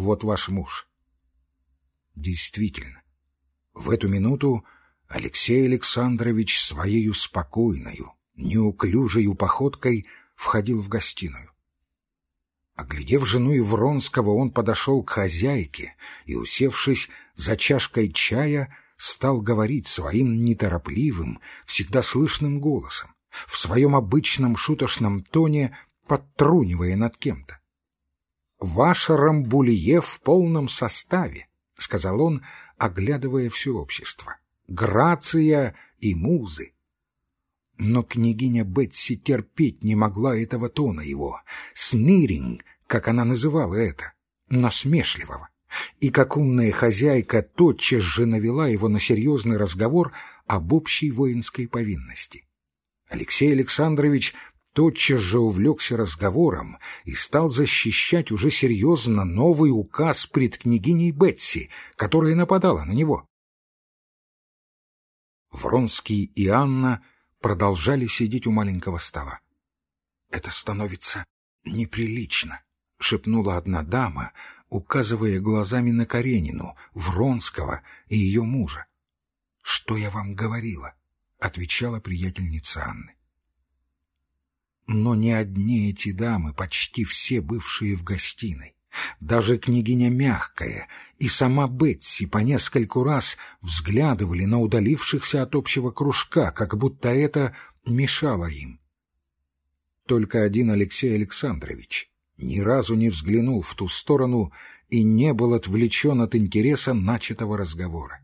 вот ваш муж». Действительно, в эту минуту Алексей Александрович своею спокойною, неуклюжею походкой входил в гостиную. Оглядев жену Евронского, он подошел к хозяйке и, усевшись за чашкой чая, стал говорить своим неторопливым, всегда слышным голосом, в своем обычном шуточном тоне, подтрунивая над кем-то. «Ваше Рамбулье в полном составе», — сказал он, оглядывая все общество. «Грация и музы». Но княгиня Бетси терпеть не могла этого тона его, сниринг, как она называла это, насмешливого. И как умная хозяйка тотчас же навела его на серьезный разговор об общей воинской повинности. Алексей Александрович тотчас же увлекся разговором и стал защищать уже серьезно новый указ пред княгиней Бетси, которая нападала на него. Вронский и Анна продолжали сидеть у маленького стола. «Это становится неприлично», — шепнула одна дама, указывая глазами на Каренину, Вронского и ее мужа. «Что я вам говорила?» — отвечала приятельница Анны. Но не одни эти дамы, почти все бывшие в гостиной. Даже княгиня Мягкая и сама Бетси по нескольку раз взглядывали на удалившихся от общего кружка, как будто это мешало им. Только один Алексей Александрович ни разу не взглянул в ту сторону и не был отвлечен от интереса начатого разговора.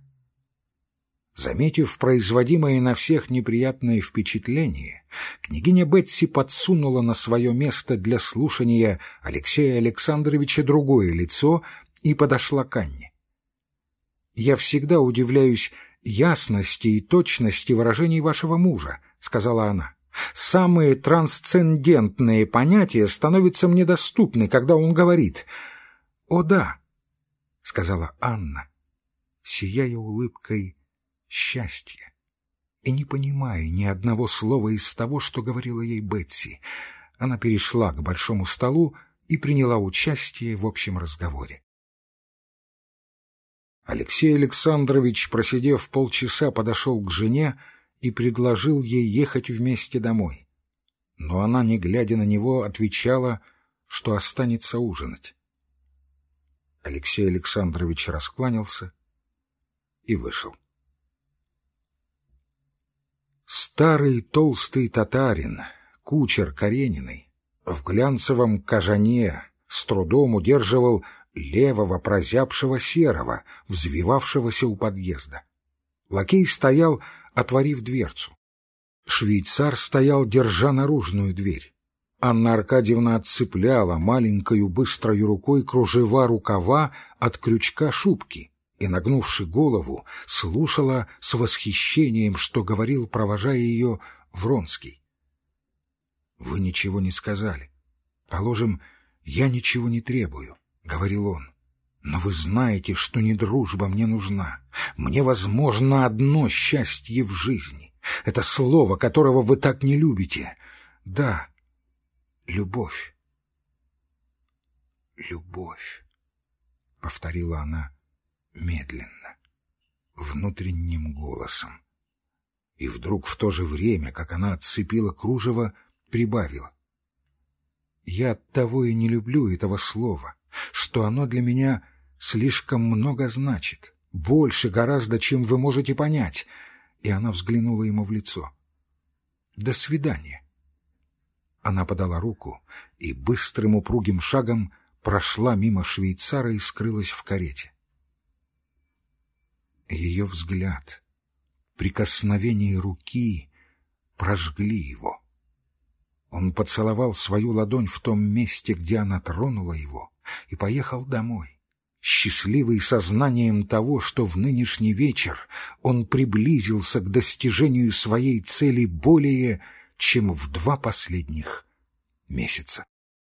Заметив производимое на всех неприятное впечатление, княгиня Бетси подсунула на свое место для слушания Алексея Александровича другое лицо и подошла к Анне. «Я всегда удивляюсь ясности и точности выражений вашего мужа», — сказала она. «Самые трансцендентные понятия становятся мне доступны, когда он говорит. «О да», — сказала Анна, сияя улыбкой счастье. И не понимая ни одного слова из того, что говорила ей Бетси, она перешла к большому столу и приняла участие в общем разговоре. Алексей Александрович, просидев полчаса, подошел к жене и предложил ей ехать вместе домой. Но она, не глядя на него, отвечала, что останется ужинать. Алексей Александрович раскланялся и вышел. Старый толстый татарин, кучер Карениной, в глянцевом кожане с трудом удерживал левого прозябшего серого, взвивавшегося у подъезда. Лакей стоял, отворив дверцу. Швейцар стоял, держа наружную дверь. Анна Аркадьевна отцепляла маленькою быстрой рукой кружева рукава от крючка шубки — и, нагнувши голову, слушала с восхищением, что говорил, провожая ее, Вронский. — Вы ничего не сказали. Положим, я ничего не требую, — говорил он. Но вы знаете, что не дружба мне нужна. Мне возможно одно счастье в жизни. Это слово, которого вы так не любите. Да, любовь. Любовь, — повторила она медленно, внутренним голосом. И вдруг в то же время, как она отцепила кружево, прибавила. «Я оттого и не люблю этого слова, что оно для меня слишком много значит, больше гораздо, чем вы можете понять». И она взглянула ему в лицо. «До свидания». Она подала руку и быстрым упругим шагом прошла мимо швейцара и скрылась в карете. Ее взгляд, прикосновение руки прожгли его. Он поцеловал свою ладонь в том месте, где она тронула его, и поехал домой, счастливый сознанием того, что в нынешний вечер он приблизился к достижению своей цели более, чем в два последних месяца.